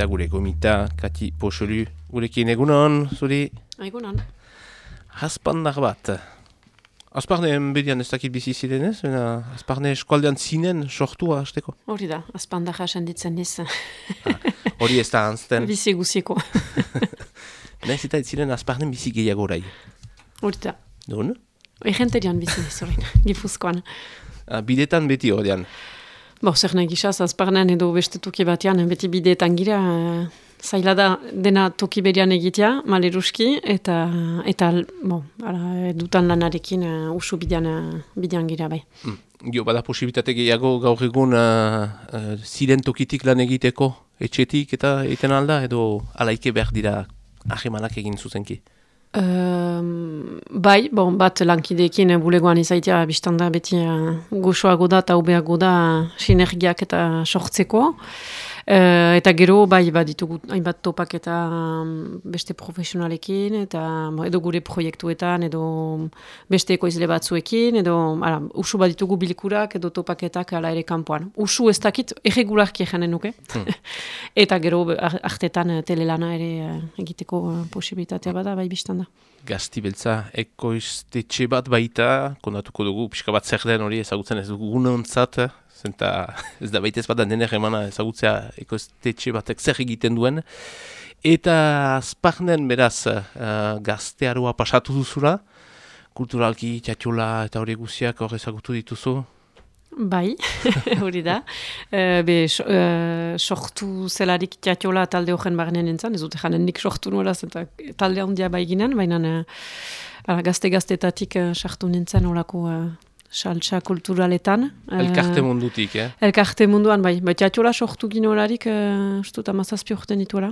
eta gure gomita, Kati Poxolu, gurekin egunon, zuri? Egunon. Haspandak bat. Azparne bedian ez dakit bizi ziren ez? Azparne eskualdean zinen sortua hasteko. Hori da, azpandak hasen ditzen niz. Ah, hori ez da anzten. bizi guziko. Naiz eta ziren azparne bizi gehiago orai. Hori da. Dun? Egenterian bizi hori, gifuzkoan. Ah, bidetan beti horian. Bo, zer nahi gizaz, azparnean edo beste toki batean, beti bideetan gira, uh, zaila da dena toki berian egitea, maleruski, eta, eta bo, ara, dutan lanarekin uh, usu bidean, uh, bidean gira bai. Mm. Jo, bada posibilitate gehiago gaur egun uh, ziren tokitik lan egiteko, etxetik eta egiten alda, edo alaike behar dira ahemanak egin zuzenki? Um, bai, bon, bat lankideekin bulegoan izaitea biztanda beti uh, goxoago da eta ubeago da sinergiak eta sortzeko. Uh, eta gero, bai, bat ditugu hainbat topak eta um, beste profesionalekin, eta edo gure proiektuetan, edo beste ekoizle batzuekin, edo ara, usu bat ditugu bilikurak edo topaketak ala ere kanpoan. Usu ez dakit, erregularki janen nuke. Hmm. eta gero, artetan telelana ere uh, egiteko uh, posibilitatea bada, bai, biztanda. Gazti beltza, ekoiztetxe bat baita, kondatuko dugu, pixka bat zer den hori ezagutzen ez dugu gunontzat, zenta ez da baita ez bada dener emana ezagutzea ekoiztetxe batek zer egiten duen. Eta azparnen beraz uh, gaztearoa pasatu duzula, kulturalki, txatxola eta hori guziak hor ezagutu dituzu? Bai, hori da. Uh, be, so, uh, sortu zelarik txatxola talde horren barnean entzan, ez dute janen nik sortu nola, zenta talde handia bai ginen, baina uh, gazte-gaztetatik uh, sartu nintzen horako saltsa kulturaletan. Elkarte eh, mundutik, eh? Elkarte munduan, bai. Bai, teatiola sortu gino horarik, uh, ustut amazazpi urte nituela.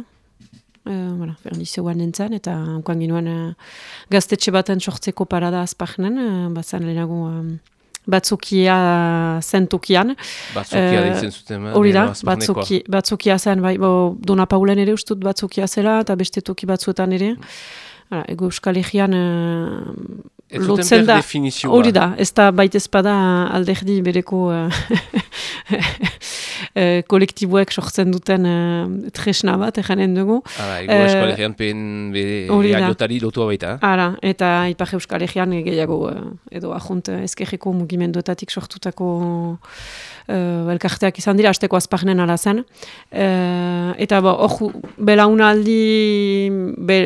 Uh, voilà, Fernizeuan nintzen, eta onkoan ginoen uh, gaztetxe baten sortzeko parada azpagnen, uh, batzen lehenago um, batzukia zentukian. Batzukia uh, ditzen zuten, Hori da, batzuki, batzukia zen, bai, bo, Dona Paulen ere ustut batzukia zela, eta beste toki batzuetan ere. Hala, ego euskal egian lotzen da, hori da, ez da baita espada alderdi bereko uh, kolektiboek sortzen duten uh, tresna bat, eganen dugu. Hala, ego euskal egian bere lotua baita. Hala, eta ipar euskal egian gehiago edo ahunt ezkerreko mugimenduetatik sortutako uh, elkarteak izan dira, azteko azpagnen ala zen. Uh, eta hor, belaunaldi, be,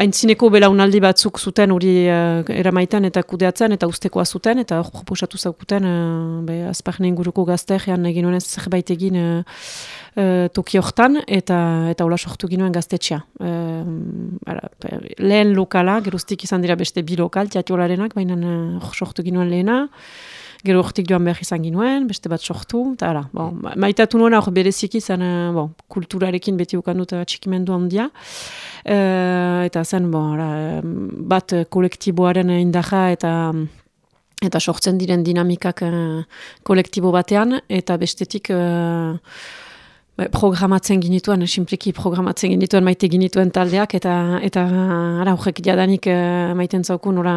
haintzineko belaunaldi batzuk zuten hori uh, eramaitan eta kudeatzen eta ustekoa zuten, eta hor proposatu zaukuten uh, azpagnen guruko gazte, ean egin honez zerbait egin uh, uh, toki hortan, eta eta hola sortu ginoen gaztetxea. Uh, ara, lehen lokala, geruztik izan dira beste bi lokal, teatiolarenak, baina uh, sortu ginoen lehena, gero hortik joan behar izan ginuen, beste bat sortu, eta ara, bon, maitatu nuen hor bereziki zen, uh, bon, kulturarekin beti ukan dut txikimendu handia, uh, eta zen, bon, ara, bat kolektiboaren indaja eta eta sortzen diren dinamikak kolektibo batean, eta bestetik... Ba, programatzen ginituen, simpliki programatzen ginituen maite ginituen taldeak, eta eta ara horrek jadanik uh, maiten zauku nora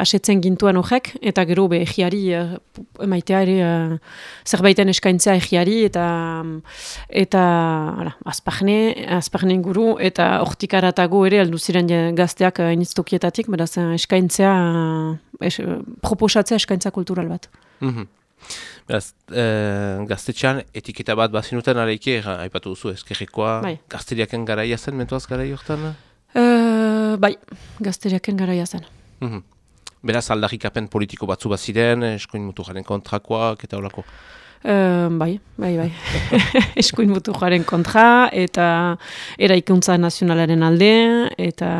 asetzen gintuen horrek, eta gero be egiari uh, maitea ere uh, zerbaiten eskaintzea egiari, eta eta ara, azpagne, azpagne guru, eta hortik aratago ere aldu ziren gazteak uh, iniztokietatik, beraz eskaintzea, uh, proposatzea eskaintza kultural bat. Mm Beraz, e, gaztetxean etiketa bat bazinuten areike, haipatu duzu ezkerrekoa, bai. gazteriaken garaia zen, mentuaz garaia hortan? Uh, bai, gazteriaken garaia zen. Mm Beraz, aldarrikapen politiko batzu bat ziren, eskoin mutu jaren kontrakoak eta horako? Uh, bai, bai, bai. Eskuin mutu jaren kontra, eta eraikuntza nazionalaren alde, eta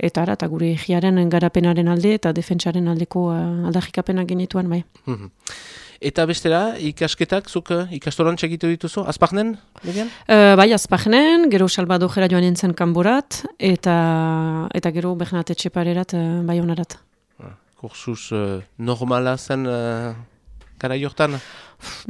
eta ara, eta gure egiaren garapenaren alde, eta defentsaren aldeko uh, aldarrikapenak genituan, bai. Mhm. Eta bestera, ikasketak, zuk uh, ikastoran txekitu dituzu, azpagnen? Uh, bai, azpagnen, gero salbado jera joan entzen kanborat, eta, eta gero behnat etxeparerat, uh, bai honarat. Ah, kursuz uh, normala zen... Uh... Gara jortan?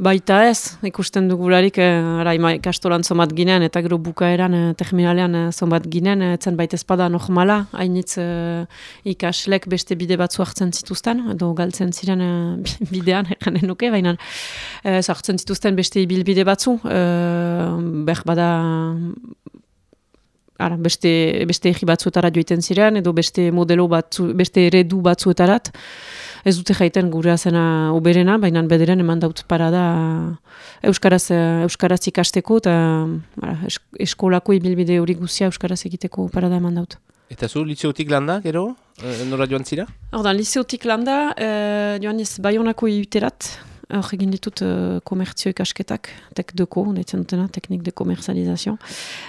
Baita ez, ikusten dugularik, eh, ara, ima ikastolan zomat ginen, eta gero bukaeran, eh, terminalean eh, zomat ginen, etzen baita espada normala, hainitz eh, ikaslek beste bide batzu hartzen zituzten, edo galtzen ziren eh, bidean, ekanen nuke, baina eh, hartzen zituzten beste ibilbide batzu, eh, beh bada ara, beste, beste egi batzuetara joiten ziren, edo beste modelo batzu, beste eredu batzuetarat, ez dute jaiten gure zena oberena, baina bederen eman daut parada Euskaraz, Euskaraz ikasteko eta ara, eskolako ibilbide hori guzia Euskaraz egiteko parada eman daut. Eta zu, liceotik landa, gero, e, nora joan zira? Ordan, liceotik landa, e, joan ez Bayonako iuterat, Hor egin ditut uh, komertzio ikasketak, tek deko, netzen dutena, teknik de komerzializazio.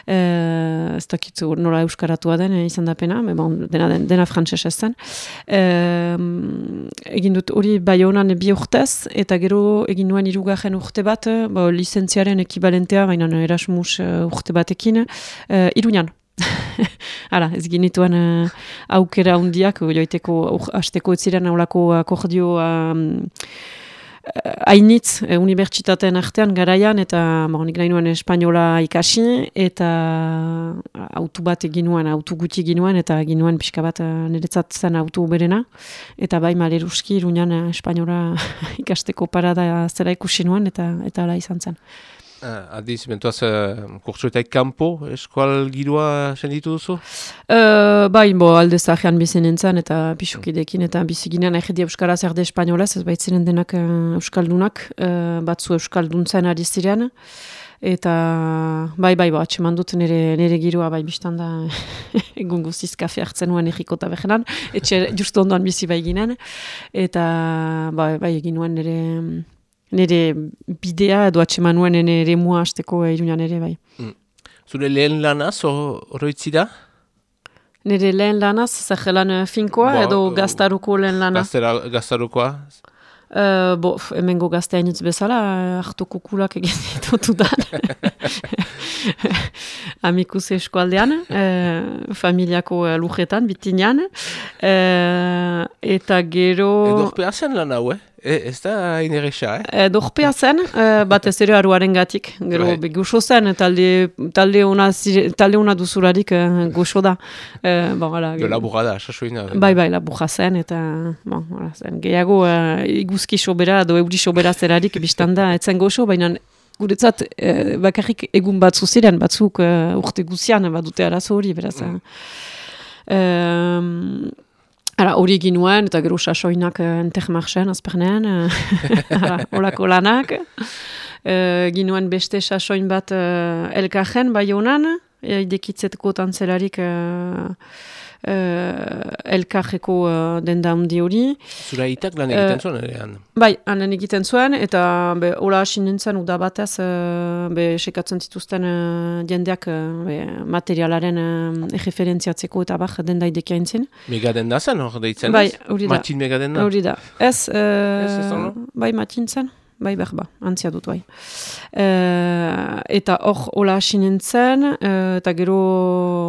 Uh, ez dakit nola euskaratua den, eh, izan da pena, bon, dena, dena frantxez ez zen. egin dut hori bai honan bi urtez, eta gero egin nuen irugarren urte bat, bo, licentziaren ekibalentea, baina Erasmus uh, urte batekin, uh, iruñan. Hala, ez ginituen uh, aukera hundiak, joiteko, uh, azteko ez ziren aulako akordio... Eh, hainitz e, unibertsitateen artean garaian eta nik nahi nuen espainola ikasi eta autu bat egin nuen, autu guti egin nuen eta egin nuen pixka bat eh, niretzat zen autu berena eta bai maleruski iruñan espainola ikasteko parada zera ikusi nuen eta eta ala izan zen. Uh, adiz, bentuaz, uh, kurtsuetak kanpo eskual girua senditu duzu? Uh, bai, bo, alde zahean bizien entzan eta pixukidekin eta biziginean egin Euskaraz erde Espainolaz, ez baitzenen denak uh, Euskaldunak, uh, batzu Euskalduntzen ari zirean. Eta bai, bai, bo, atxeman dut nire, nire girua, bai, biztan da egun guziz kafe hartzen nuen egiko eta behenan, etxe justu ondoan bizi bai ginen, eta bai, bai, egin nuen nire nire bidea edo atxeman nuen nire mua hasteko irunan ere bai. Mm. Zure lehen lanaz horretzi da? Nire lehen lanaz, zahelan eh, finkoa ba, edo gaztaruko lehen lanaz? Gaztarukoa? Uh, bo, hemengo gazteainitz bezala, hartu kukulak egin ditutu da. Amikuz eskualdean, uh, familiako uh, lujetan, bitinean. Uh, eta gero... Edo horpea zen lan hau, eh? E, ez da hain erresa, eh? E, dorpea zen, e, bat ez ere aruaren gatik. Gero, right. Bai. zen, talde, talde, una, talde una duzurarik e, goxo da. E, bon, ala, Gero laburra da, sasoina. Bai, bai, laburra zen, eta bon, ala, zen. gehiago e, iguzki sobera, do euri sobera zerarik biztan da, etzen goxo, baina guretzat e, bakarrik egun batzu ziren, batzuk e, urte guzian, bat dute arazo hori, beraz. Mm. E, Ara, hori egin nuen, eta gero sasoinak uh, entermarxen, azpernean, uh, olako lanak. Uh, egin nuen beste sasoin bat uh, elkajen, bai honan, idekitzetko tantzelarik uh, elkarreko uh, denda handi hori. Zura itak lan egiten zuen, uh, Bai, lan egiten zuen, eta be, hola hasi nintzen udabatez, uh, be, sekatzen zituzten uh, jendeak uh, materialaren uh, egeferentziatzeko eta bax denda idekia entzien. Mega denda zen hor deitzen? Bai, hori da. Matin mega denda? Hori da. Ez, uh, ez, ez bai, matin zen bai berba, antzia dut bai. E, eta hor hola hasi nintzen, e, eta gero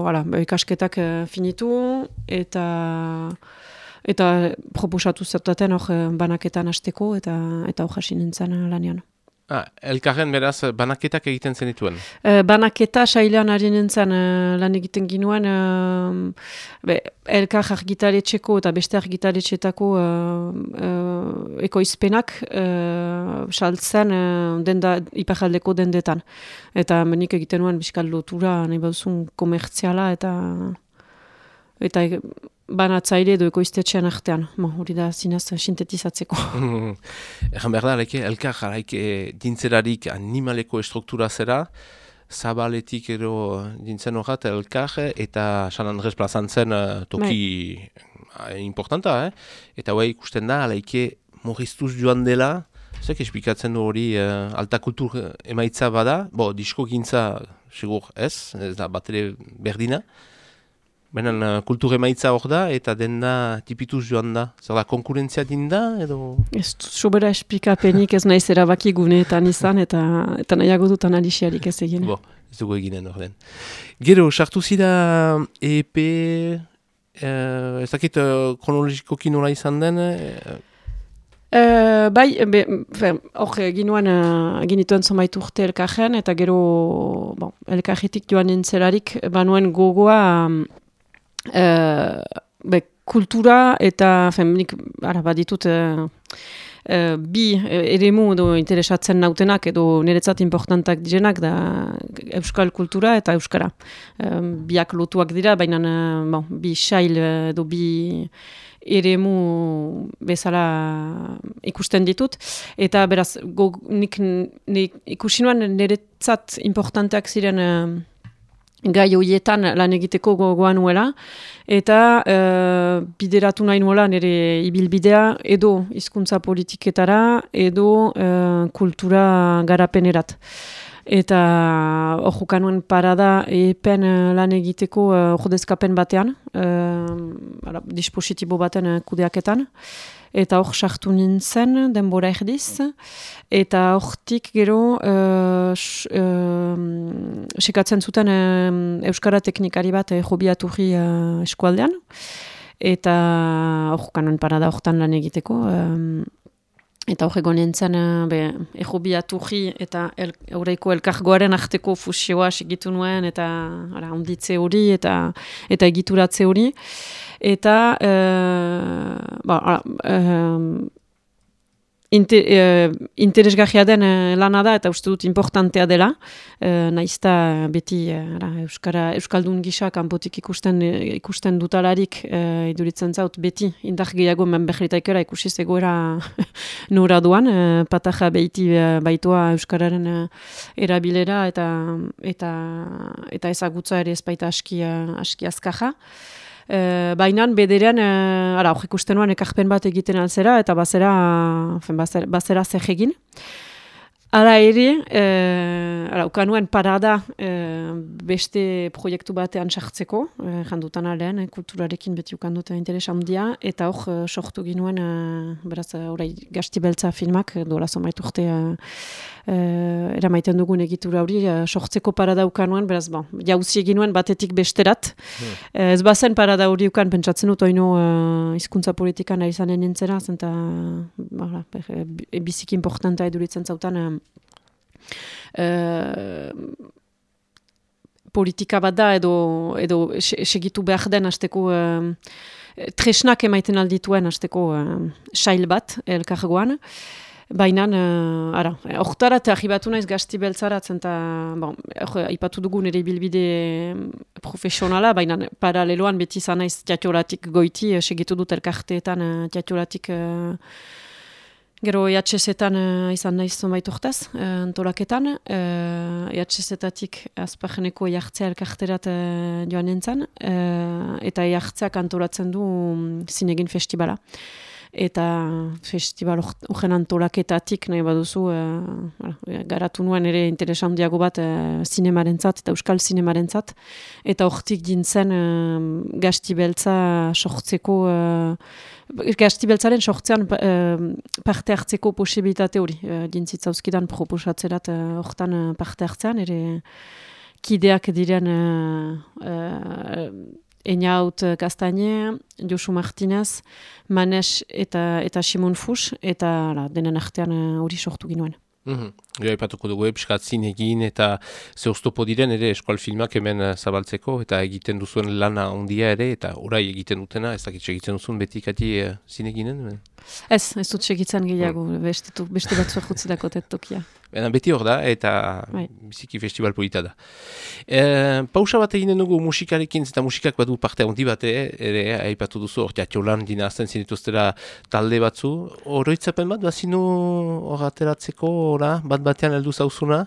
ala, ikasketak e, finitu, eta eta proposatu zertaten hor banaketan hasteko eta eta hor hasi nintzen lanian. Ah, elkarren beraz, banaketak egiten zenituen? Uh, banaketa sailean ari nintzen uh, lan egiten ginuen, uh, elkar argitaletxeko eta beste argitaletxetako uh, uh, ekoizpenak uh, saltzen uh, denda, iparaldeko dendetan. Eta menik egiten nuen biskal lotura, nahi baduzun komertziala eta eta banatzaile edo ekoiztetxean artean. Mo, hori da zinaz sintetizatzeko. Egan behar da, leke, elkar jaraik dintzerarik animaleko estruktura zera, zabaletik ero dintzen horret elkar, eta San Andres plazantzen uh, toki uh, importanta, eh? eta hori ikusten da, laike morriztuz joan dela, Zek espikatzen du hori uh, alta kultur emaitza bada, bo, disko gintza, segur ez, ez da bat berdina, Benen uh, kultur emaitza hor da, eta denda tipituz joan da. Zer da, konkurentzia dinda, edo? Ez sobera espikapenik ez naiz erabaki guneetan izan, eta, eta nahiago dut analixiarik ez egin. Bo, ez dugu eginen hor den. Gero, sartu zida EP, uh, ez dakit uh, kronologikoki nola izan den? Uh, Uh, bai, hor, ginuen, uh, ginituen zonbait urte elkajen, eta gero, bon, elkajetik joan nintzelarik, banuen gogoa, uh, be, kultura eta, femenik, ara, baditut, uh, uh, bi eremu edo interesatzen nautenak edo niretzat importantak direnak da euskal kultura eta euskara. biak lotuak dira, baina bon, bi xail edo bi eremu bezala ikusten ditut. Eta beraz, go, nik, nik ikusi nuen niretzat importanteak ziren gai horietan lan egiteko gogoan nuela. Eta uh, bideratu nahi nuela nire ibilbidea edo hizkuntza politiketara edo uh, kultura garapenerat. Eta hor jukanuen parada epen uh, lan egiteko uh, batean, uh, dispositibo baten kudeaketan. Eta hor sartu nintzen, denbora erdiz. Eta hortik gero, uh, sekatzen zuten Euskara teknikari bat uh, jobiaturri uh, eskualdean. Eta hor jukanuen parada hortan lan egiteko. Eta hori nintzen, uh, ego biaturri eta el, eureiko elkargoaren arteko fusioa segitu nuen, eta ara, onditze hori, eta eta egituratze hori. Eta, uh, ba, ara, uh, Inter, uh, interesgarria den uh, lana da eta uste dut importantea dela. Uh, Naizta beti uh, Euskara, Euskaldun gisa kanpotik ikusten, ikusten dutalarik uh, iduritzen zaut beti indar gehiago men behritaikera ikusi zegoera nora duan. Uh, pataja behiti uh, baitua Euskararen erabilera eta, eta, eta ezagutza ere ezpaita aski, uh, aski azkaja. E, Baina bederean, e, ara, hori ikusten nuen ekarpen bat egiten alzera, eta bazera, bazera, bazera zer. Ara ere, e, ara, ukanuen parada e, beste proiektu batean sartzeko, e, jandutan alean, e, kulturarekin beti ukanduten interes handia, eta hor, e, sortu ginuen, e, beraz, orai, gazti beltza filmak, dola zomaitu urte, e, eramaiten dugun egitura hori, e, sortzeko parada ukanuen, beraz, bon, jauzi egin nuen batetik besterat. Hmm. ez bazen parada hori ukan, pentsatzen dut, oino, e, izkuntza politikan ari zanen nintzera, zenta, e, biziki importanta eduritzen zautan, politika bat da edo, edo segitu behar den hasteko uh, tresnak emaiten aldituen hasteko uh, sail bat elkargoan. Baina, uh, ara, ortarat ahibatu naiz gazti beltzaratzen, eta, bon, ipatu dugu nire bilbide profesionala, baina paraleloan beti zanaiz teatolatik goiti, segitu dut elkarteetan teatolatik Gero EHS-etan uh, izan nahi zonbait urtaz, uh, antolaketan. Uh, EHS-etatik azpajeneko jartzea elkarterat uh, joan nintzen, uh, eta jartzeak antolatzen du um, zinegin festibala. Eta festival urgen antolaketatik nahi baduzu, uh, garatu nuen ere interesan diago bat uh, zinemaren zat, eta euskal zinemaren zat. Eta hortik dintzen uh, gazti beltza sortzeko Gazti beltzaren sortzean uh, parte hartzeko posibilitate hori. Uh, Dintzitzauzkidan proposatzerat uh, hortan parte hartzean, ere kideak diren uh, Einaut Kastaine, Josu Martinez, Manes eta, eta Simon Fus, eta la, denen artean hori uh, sortu ginuen. Mm -hmm. Ja, ipatuko dugu, episkat egin eta zehoztopo diren ere eskual filmak hemen eh, zabaltzeko eta egiten duzuen lana ondia ere eta orai egiten dutena, ez dakit egiten duzuen betikati uh, zineginen? Ez, ez dut segitzen gehiago, mm. beste, beste batzuak jutzi dako tokia. Baina beti hor da, eta bai. biziki festival polita da. E, pausa bat eginen dugu musikarekin, eta musikak badu parte handi bat, ere, haipatu duzu, hor teatiolan dinazten zinituztera talde batzu. Horroitzapen bat, bazinu hor ateratzeko, bat batean heldu zauzuna?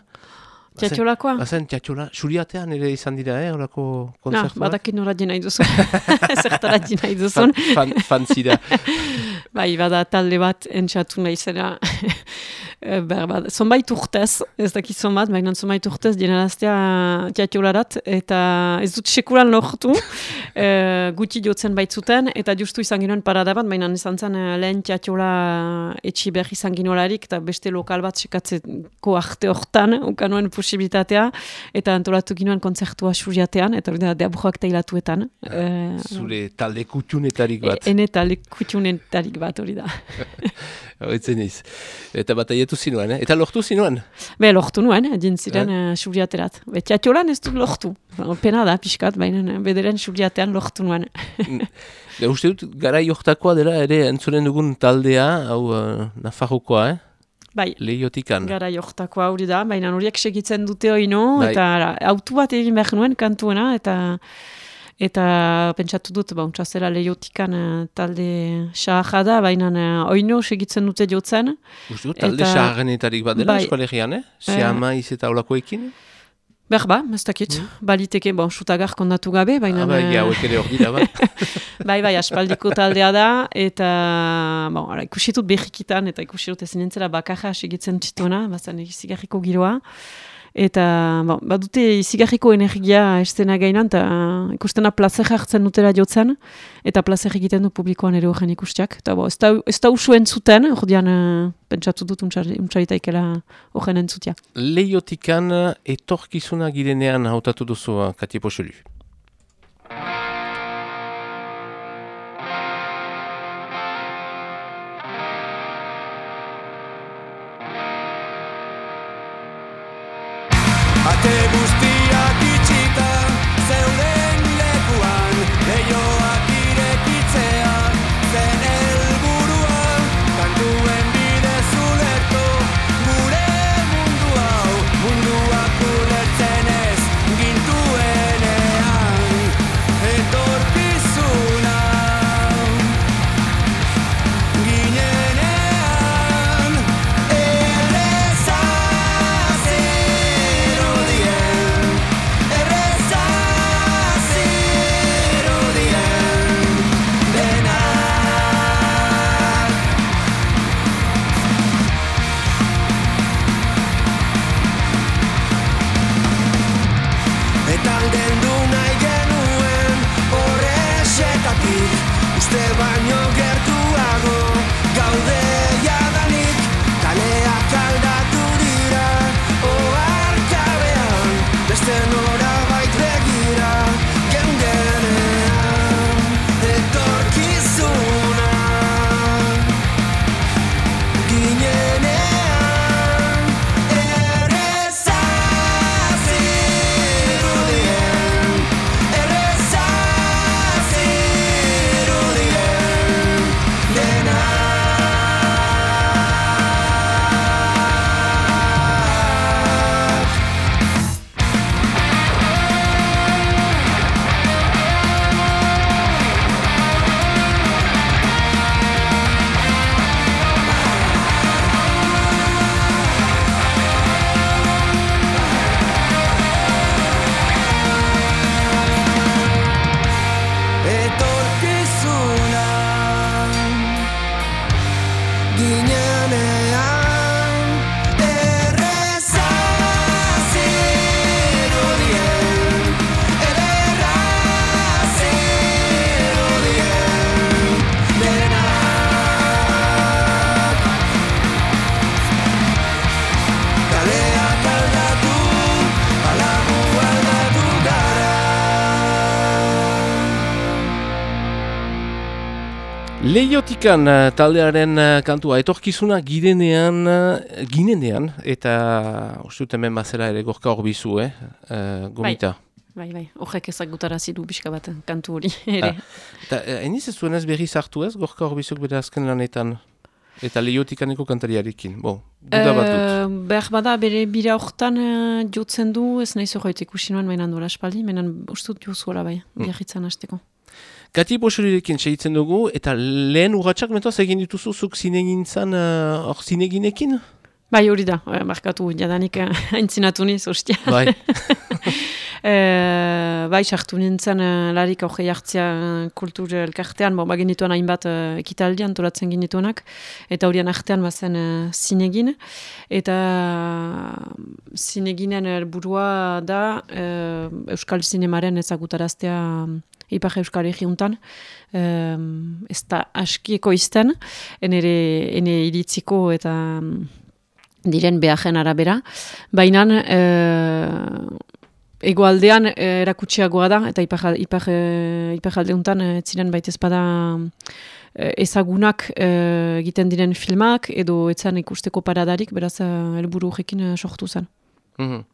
Teatiolakoa? Bazen, teatiola, suriatean ere izan dira, eh, horako konzertu bat? badakin nora dina iduzun. Zertara dina iduzun. Fan, fan, fan bai, bada talde bat entxatu nahi zera. Eh, Berba, zonbait urtez, ez dakit zonbat, baina zonbait urtez dienaraztea teatiolarat, eta ez dut sekuran lortu, e, guti jotzen baitzuten, eta justu izan ginoen parada bat, baina izan zen eh, lehen teatiola etxi behar izan ginolarik, eta beste lokal bat sekatzeko arte hortan, ukanuen posibilitatea, eta antolatu ginoen konzertua suriatean, eta hori da, deabujoak teilatuetan. Zure talde kutxunetarik bat. ene talde kutxunetarik bat hori da. Hoitzen iz. Eta bat aietu zinuen, eh? Eta lortu zinuen? Be, lortu nuen, edin ziren eh? uh, suriaterat. Betiatiolan ez dut lortu. Pena da, pixkat, baina bederen suriatean lortu nuen. Da uste dut, gara jortakoa dela ere entzuren dugun taldea, hau uh, Nafarrokoa, eh? Bai, Lehiotikan. gara jortakoa hori da, baina horiek segitzen dute oino, Bai. eta autu bat egin behar nuen kantuena, eta eta pentsatu dut, ba, untsa zela lehiotikan eh, talde xahaja da, baina uh, oino segitzen dute jotzen. Uste dut, talde Eta- xarrenetarik bat dela Bai. eskolegian, eh? Seama iz eta olakoekin? Behar ba, ez dakit, baliteke, bon, sutagar kondatu gabe, baina... Ah, bai, eh, hauek ere hor dira, ba. Bai, bai, aspaldiko taldea da, eta bon, ara, ikusi dut behikitan, eta ikusi dut ezin entzela bakarra segitzen txituena, bazan izigarriko giroa. Eta bon, badute izigarriko energia estena gainan, eta ikustena plazer hartzen dutela jotzen, eta plazer egiten du publikoan ere horren ikustiak. Eta bo, ez da, ez da usu entzuten, ordean uh, pentsatu dut untsaritaikela horren entzutia. Lehiotikan etorkizuna girenean hautatu duzu uh, Katie Pochelu. Lehiotikan uh, taldearen uh, kantua etorkizuna girenean, uh, ginenean, eta uste dut hemen bazela ere gorka hor bizu, eh? Uh, gomita. Bai, bai, horrek ezagutarazi du pixka bat kantu hori ere. Eta uh, eniz ez zuen ez berri sartu ez, gorka hor bizuk bere azken lanetan? Eta lehiotikaneko kantariarekin, bo, duda bat dut. Eh, behar bada bere bira horretan uh, jotzen du, ez nahi zohoit ikusi nuen mainan duela espaldi, mainan ustut jozuela bai, Mm. biarritzen hasteko. Kati Boxorirekin segitzen dugu, eta lehen urratxak mentoaz egin dituzu zuk zinegintzan, uh, hor zineginekin? Bai, hori da, eh, markatu jadanik eh, aintzinatu niz, ostia. Bai, E, bai, sartu nintzen uh, larik aurre jartzea eh, kultur elkartean, bon, bagin dituen hainbat uh, ekitaldi antolatzen ginituenak, eta horien artean bazen uh, zinegin, eta zineginen helburua da eh, Euskal Zinemaren ezagutaraztea Ipar Euskal Egiuntan, um, ez da askieko izten, enere, ene iritziko eta mm, diren behajen arabera, baina egoaldean eh, erakutsiagoa da, eta ipar, ipar, eh, iparalde honetan eh, ez ziren baita ezpada eh, ezagunak eh, egiten diren filmak, edo etzan ikusteko paradarik, beraz eh, helburu horrekin eh, sortu zen. Mhm.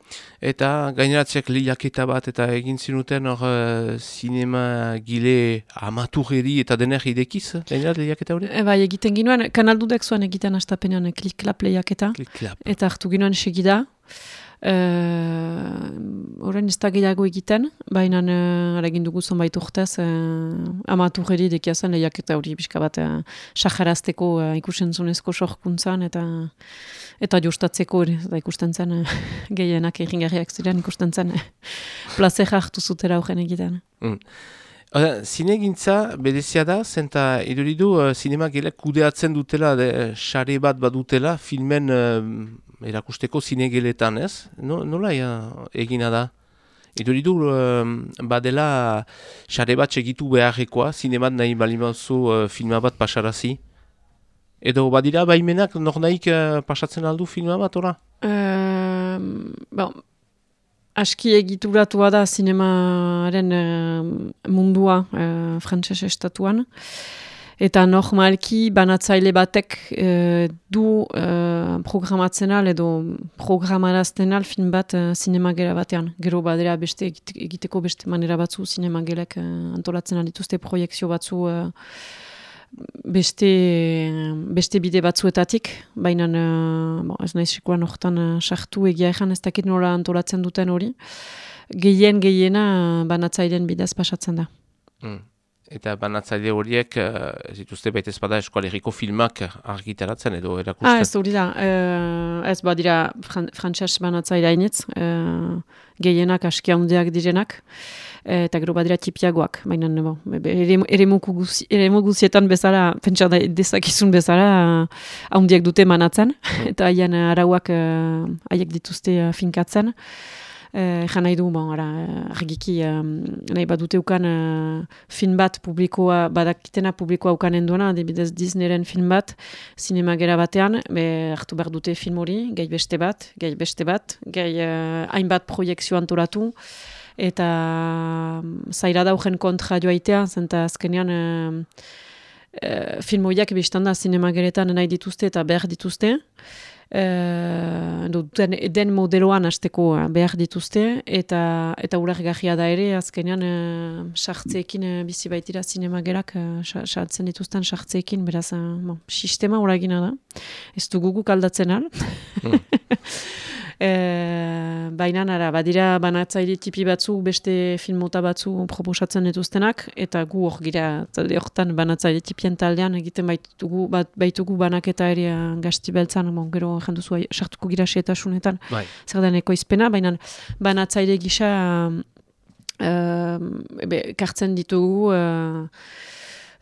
Eta gaineratziak lehiaketa bat eta egin zinuten hor uh, sinema gile amaturreri eta dener idekiz, gainerat lehiaketa hori? E, bai, egiten ginoen, kanaldudek zuen egiten astapenean klik-klap lehiaketa, Klik-klap. eta hartu ginoen segida. Uh, Horren ez da gehiago egiten, baina uh, egin dugu zonbait urtez uh, amaturreri dekiazen lehiaketa hori pixka bat uh, sajarazteko uh, ikusentzunezko sorkuntzan eta eta jostatzeko hori, eta ikusten zen uh, gehienak egingarriak ziren ikusten zen uh, plazer hartu zutera horren egiten. Ora, Zinegintza berezia da, zenta iduridu uh, sinema gelek kudeatzen dutela, de, sare bat badutela, filmen uh, erakusteko zinegeletan, ez? No, nola ja, egina da? Iduridu uh, badela sare bat segitu beharrekoa, zinemat nahi balimazu uh, filma bat pasarazi? Edo badira baimenak nor nahik uh, pasatzen aldu filma bat, ora? Uh, bon, aski egituratua da zinemaren eh, mundua uh, frantses estatuan. Eta normalki banatzaile batek eh, du uh, programatzen edo programarazten al film bat uh, zinemagera batean. Gero badera beste egite- egiteko beste manera batzu zinemagelek uh, antolatzen dituzte proiekzio batzu uh, beste, beste bide batzuetatik, baina uh, bon, ez naiz sekuan horretan uh, sartu egia ezan ez dakit nola antolatzen duten hori. Gehien gehiena uh, banatzaileen bidez pasatzen da. Mm. Eta banatzaile horiek, uh, ez dituzte baita ezpada eskualeriko filmak argitaratzen edo erakusten. Ah, ez hori da. Uh, ez badira fran frantses banatzaile hainitz, uh, gehienak aski handiak direnak, eh, eta gero badira tipiagoak, baina bo, eremu, eremu guzi- eremu guzietan bezala, pentsa dezakizun bezala, handiak dute manatzen, eta haien arauak haiek dituzte finkatzen. Eh, Ejan nahi du, bon, ara, eh, argiki, um, nahi badute ukan uh, film bat publikoa, badakitena publikoa ukanen duena, adibidez Disneyren film bat, zinemagera batean, be, hartu behar dute film hori, gai beste bat, gai beste bat, gai uh, hainbat proiektzio antolatu, eta um, zaira daugen kontra joaitea, zenta azkenean uh, uh, film horiak biztan da zinemageretan nahi dituzte eta behar dituzte, Uh, den, den modeloan hasteko eh, behar dituzte eta eta urargarria da ere azkenean uh, sartzeekin uh, bizi baitira zinemagerak uh, sa- sartzen dituzten sartzeekin beraz uh, bon, sistema uragina da. Ez dugu guk aldatzen al Eh, baina ara, badira banatzaile tipi batzu, beste filmota batzu proposatzen dituztenak, eta gu hor gira, talde hortan banatzaile tipien taldean egiten baitugu, bat, baitugu banaketa ere gazti beltzan, bon, gero jenduzu sartuko gira xetasunetan, Bai. zer den ekoizpena, baina banatzaile gisa uh, ebe, kartzen ditugu uh,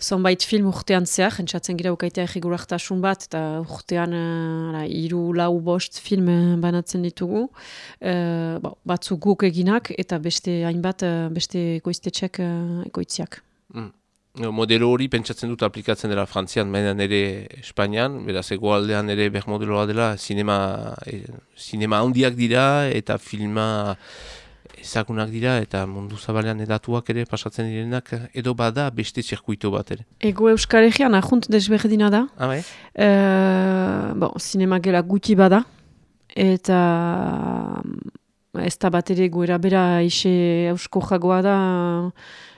zonbait film urtean zehar, entzatzen gira ukaitea egigurartasun bat, eta urtean uh, ara, iru, lau, bost film eh, banatzen ditugu, uh, bo, batzu guk eginak, eta beste hainbat, beste ekoiztetxek ekoitziak. No, Modelo hori pentsatzen dut aplikatzen dela Frantzian, baina ere Espainian, beraz egoaldean ere ber modeloa dela, sinema, e, sinema handiak dira eta filma ezagunak dira eta mundu zabalean edatuak ere pasatzen direnak edo bada beste zirkuito bat ere. Ego Euskal Herrian ahunt desberdina da, Ah, bai? Uh, bon, zinema gela guti bada, eta ez da bat ere goera bera ise eusko jagoa da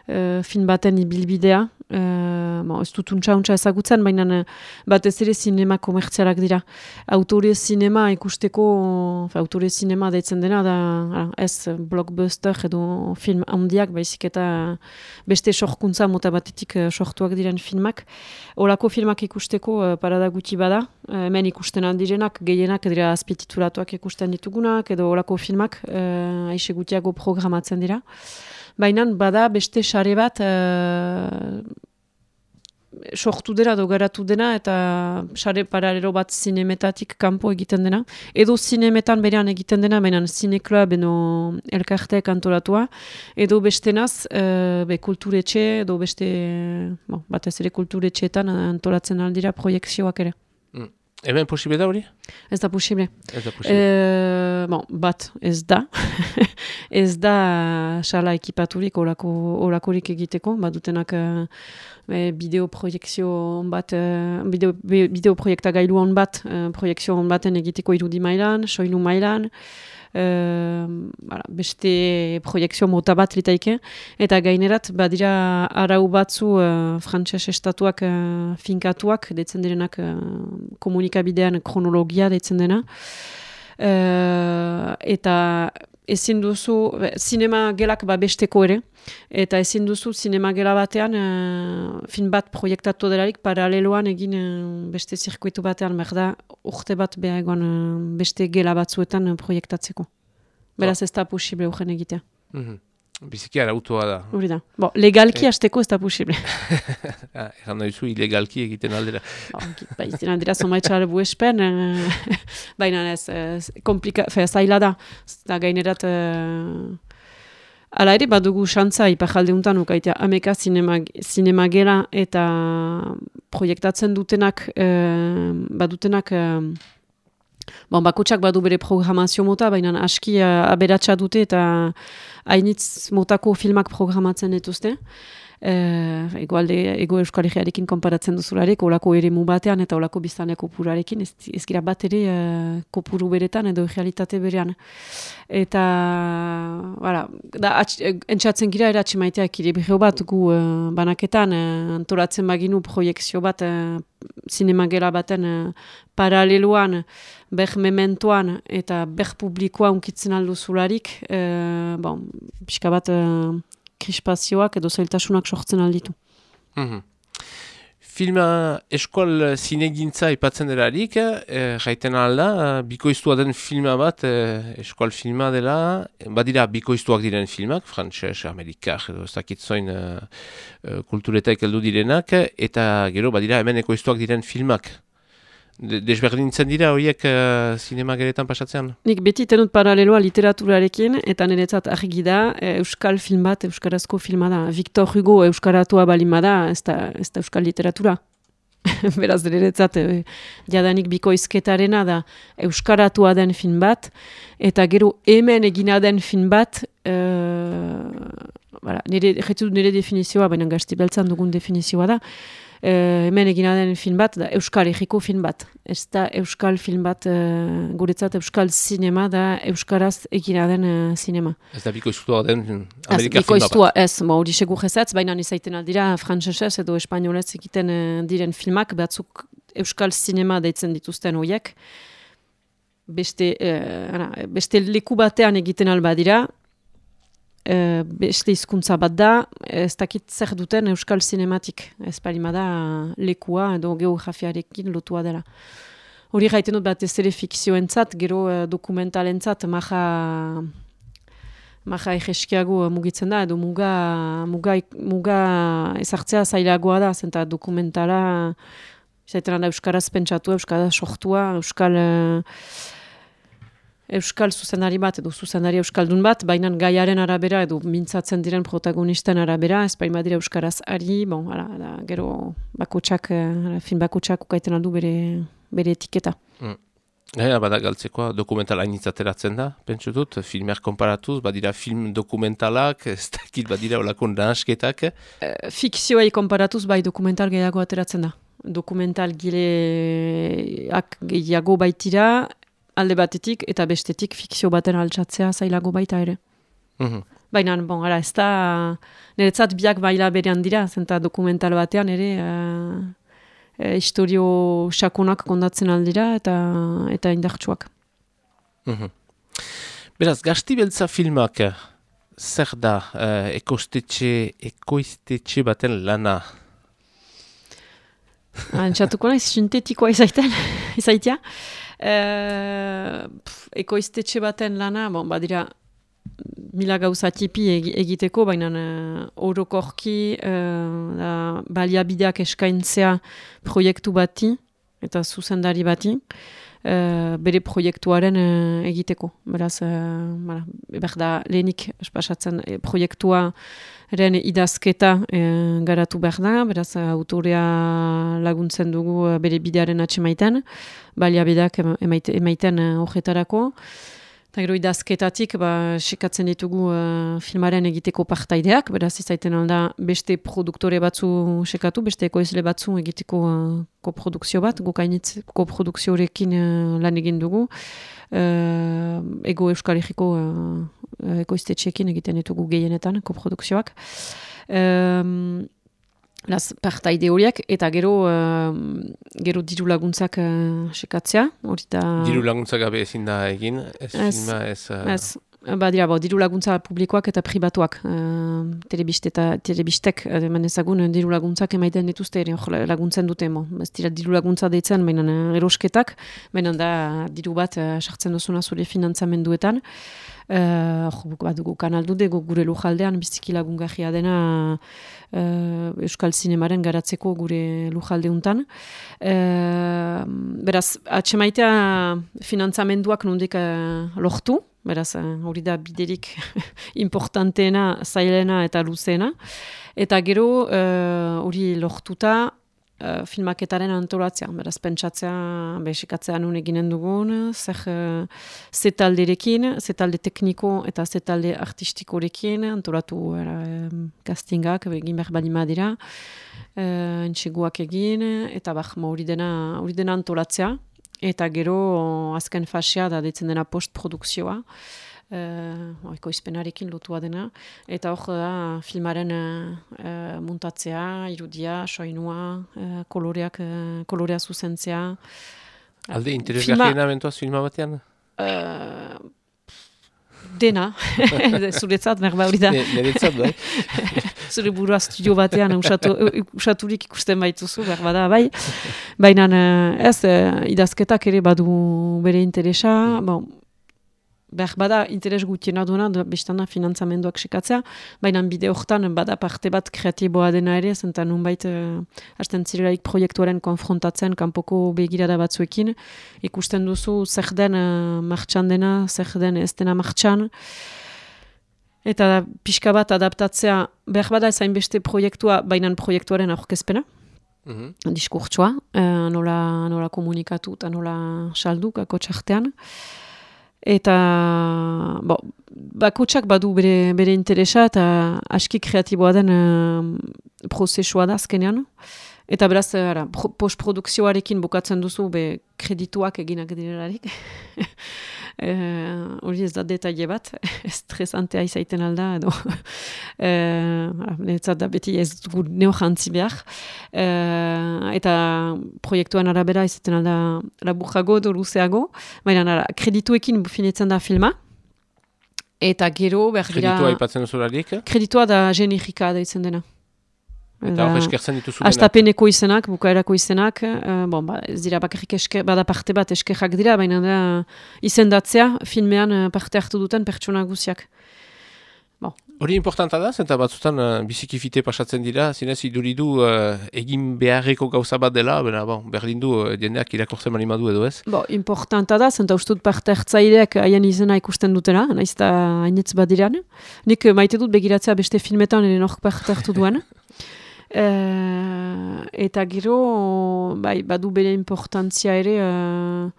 uh, film baten ibilbidea. Uh, bon, ez dut untxa untxa ezagutzen, baina uh, batez ere zinema komertzialak dira. Autore zinema ikusteko, autore zinema deitzen dena, da ara, ez blockbuster edo film handiak, baizik eta beste sorkuntza mota batetik uh, sortuak diren filmak. Olako filmak ikusteko uh, parada gutxi bada, hemen ikusten handirenak, gehienak dira azpititulatuak ikusten ditugunak, edo olako filmak uh, aixe gutiago programatzen dira. Baina bada beste sare bat uh, sortu dena, edo garatu dena, eta sare paralelo bat zinemetatik kanpo egiten dena. Edo zinemetan berean egiten dena, baina zineklub edo elkarteek antolatua, edo bestenaz, uh, be kulturetxe, edo beste, bon, batez ere kulturetxeetan antolatzen aldira proiekzioak ere. Hemen posible da hori? Ez da posible. Ez da posible. E, bon, bat, ez da. ez da sala ekipaturik orako, orakorik egiteko, bat dutenak uh, bideoproiektzio on bat, uh, bideo, be- bideoproiekta gailu on bat, uh, proiektzio on baten egiteko irudi mailan, soinu mailan, bara, beste proiektzio mota bat litaike, eta gainerat badira arau batzu uh, frantses estatuak uh, finkatuak, detzen direnak uh, komunikabidean kronologia detzen dena, uh, eta ezin duzu, be, zinema gelak babesteko ere, eta ezin duzu zinema gela batean uh, film bat proiektatu delarik paraleloan egin uh, beste zirkuitu batean, merda urte bat beha egon uh, beste gela batzuetan uh, proiektatzeko. Beraz ez da posible urgen egitea. Mhm. Biziki arautua da. Hori da. Bo, legalki hasteko ez da posible. Ah, Egan da duzu, ilegalki egiten aldera. ba, izan dira zomaitxar buespen, eh, baina ez, ez komplika, fe, zaila da, da gainerat, eh, ala ere badugu xantza ipajalde untan ukaitea, ameka zinema, zinema gela eta proiektatzen dutenak, eh, badutenak, eh, Bon, bakotsak badu bere programazio mota, baina aski uh, aberatsa dute eta hainitz motako filmak programatzen dituzte. Uh, egoalde, ego euskal Herriarekin konparatzen duzularik, olako ere batean eta olako biztanle kopurarekin, ez, ez gira bat ere uh, kopuru beretan edo realitate berean. Eta, voilà, da, atx, entxatzen gira eratxe maitea ekilibrio bat gu uh, banaketan, uh, antolatzen baginu proiektzio bat uh, zinemagela baten uh, paraleloan, ber mementoan eta ber publikoa unkitzen aldu zularik, uh, bon, pixka bat uh, krispazioak edo zailtasunak sortzen alditu. Mhm. Filma eskol zinegintza ipatzen delarik, eh, jaiten alda, bikoiztua den filma bat, eh, eskol filma dela, badira bikoiztuak diren filmak, frantses, amerikar, edo ez dakit zoin eh, eh, kulturetaik heldu direnak, eta gero badira hemen ekoiztuak diren filmak. De, desberdintzen dira horiek uh, zinema geretan pasatzean? Nik beti tenut paraleloa literaturarekin, eta niretzat argi da, e, euskal film bat, euskarazko filma da. Victor Hugo euskaratua balima da, ez da, ez da euskal literatura. Beraz, niretzat, e, jadanik bikoizketarena da euskaratua den film bat, eta gero hemen egina den film bat, e, bara, nire, nire definizioa, baina gazti beltzan dugun definizioa da, Uh, hemen egina den film bat, da Euskal Herriko film bat. Ez da Euskal film bat, uh, guretzat Euskal sinema da Euskaraz egina den uh, sinema. Ez da bikoiztua den Ez, Amerika filma bat. bikoiztua ez, hori segur ezetz, baina izaiten aldira frantsesez edo espainolez egiten uh, diren filmak, batzuk Euskal sinema deitzen dituzten horiek. Beste, uh, ara, beste leku batean egiten alba dira, Uh, beste hizkuntza bat da, ez dakit zer duten euskal sinematik, ez palima da lekua edo geografiarekin lotua dela. Hori gaiten dut bat ez ere fikzioentzat, gero uh, dokumentalentzat, maja, maja egeskiago mugitzen da, edo muga, muga, muga ezartzea zailagoa da, zenta dokumentala, zaiten euskaraz pentsatu, euskaraz sortua, euskal... Uh, Euskal zuzendari bat edo zuzendari euskaldun bat, baina gaiaren arabera edo mintzatzen diren protagonisten arabera, ez bain badira euskaraz ari, bon, ara, da, gero bakotsak, eh, film bakotsak ukaiten aldu bere, bere etiketa. Ja, bada galtzekoa dokumentala initzateratzen da, pentsu dut, filmer konparatuz, badira film dokumentalak, ez dakit badira olako nahasketak. E, fikzioai konparatuz bai dokumental gehiago ateratzen da. Dokumental gileak gehiago baitira, alde batetik eta bestetik fikzio baten altxatzea zailago baita ere. Mhm. Baina, bon, ara, ez da, niretzat biak baila berean dira, zenta dokumental batean ere, uh, e, historio sakonak kondatzen aldira eta eta indartsuak. Mhm. Beraz, gazti beltza filmak, zer da uh, ekostetxe, ekoiztetxe baten lana? Antxatuko naiz, sintetikoa izaiten, izaitia. E, pf, ekoiztetxe baten lana, bon, badira, mila gauza tipi egi- egiteko, baina uh, orokorki uh, da, baliabideak eskaintzea proiektu bati eta zuzendari bati. eh, bere proiektuaren eh, egiteko. Beraz, uh, bara, behar da lehenik espasatzen e, proiektuaren idazketa eh, garatu behar da, beraz autorea laguntzen dugu eh, bere bidearen atxemaiten, baliabideak ema- emaite- emaiten eh, horretarako. Eta gero idazketatik, ba, sekatzen ditugu eh, filmaren egiteko partaideak, beraz izaiten alda beste produktore batzu sekatu, beste ekoizle batzu egiteko uh, koprodukzio bat, gukainitz koprodukziorekin uh, lan egin dugu. Uh, ego Euskal Herriko uh, ekoiztetxeekin egiten ditugu gehienetan koprodukzioak. Um, Las partaide horiek, eta gero, um, gero diru laguntzak uh, sekatzea, hori da... Diru laguntza gabe ezin da egin, ez, Ez. filma, ez... uh, Ez, badira, bo, diru laguntza publikoak eta pribatuak. Uh, telebiste eta telebistek, eh, eman ezagun, eh, diru laguntzak emaiten dituzte, ere, laguntzen dute, mo. Ez dira diru laguntza deitzen, baina eh, erosketak, baina da diru bat eh, sartzen duzuna zure finantzamenduetan. Uh, guk badugu kanal dute, guk gure lujaldean biziki lagungarria dena uh, Euskal Zinemaren garatzeko gure lujaldeuntan. Uh, beraz, atxemaitea finantzamenduak nondik uh, lortu, beraz, eh, hori da biderik importanteena, zailena eta luzeena. Eta gero, eh, hori lortuta, eh, filmaketaren antolatzea, beraz, pentsatzea, besikatzea nun eginen dugun, zer uh, zetalderekin, zetalde tekniko eta zetalde artistikorekin, antolatu era, em, castingak, egin behar balima dira, uh, entxeguak egin, eta ma hori dena, dena antolatzea, eta gero azken fasea da deitzen dena postprodukzioa, uh, ekoizpenarekin lotua dena, eta hor da filmaren uh, muntatzea, irudia, soinua, uh, koloreak, uh, kolorea zuzentzea, Alde interesgarriena mentuaz filma batean? uh, dena, zuretzat, merba hori da. Ne- Niretzat, bai. zure burua studio batean usatu, usaturik ikusten baituzu, behar bada, bai. Baina eh, ez, eh, idazketak ere badu bere interesa, bon, behar bada interes gutiena duena, bestana finantzamenduak sekatzea, baina bide hortan bada parte bat kreatiboa dena ere, zenta nunbait uh, hasten zirelaik proiektuaren konfrontatzen kanpoko begirada batzuekin, ikusten duzu zer den uh, martxan dena, zer den ez dena martxan, Eta da, pixka bat adaptatzea, behar bada ezain beste proiektua, bainan proiektuaren aurkezpena, Mhm. diskurtsoa, eh, nola, nola komunikatu eta nola saldu kakotxartean. Eta, bo, bakotxak badu bere, bere interesa eta aski kreatiboa den eh, prozesua da azkenean. Eta beraz, eh, ara, pro- postprodukzioarekin bukatzen duzu, be, kredituak eginak direlarik. Eh, Hori ez da detaile bat, estresantea izaiten alda, edo eh, ara, niretzat da beti ez dugu neo jantzi behar. Eh, eta proiektuan arabera izaten alda laburjago edo luzeago, baina ara, kredituekin finitzen da filma, eta gero behar dira... Kreditua aipatzen duzularik, Kreditua da generika da itzen dena. Eta hor eskertzen dituzu denak. Astapeneko izenak, bukaerako izenak, uh, bon, ba, ez dira bakarrik eske, bada parte bat eskerrak dira, baina da izendatzea filmean eh, parte hartu duten pertsona guziak. Hori importanta da, zenta batzutan uh, biziki fite pasatzen dira, zinez iduridu uh, egin beharreko gauza bat dela, bera, bon, berdin du uh, jendeak irakortzen mali madu edo ez. Bo, importanta da, zenta ustut parte hartzaileak haien izena ikusten dutena, naiz eta hainitz badiran. Nik eh, maite dut begiratzea beste filmetan ere nork parte hartu duen. Eh, eta gero, bai, badu bere importantzia ere, uh,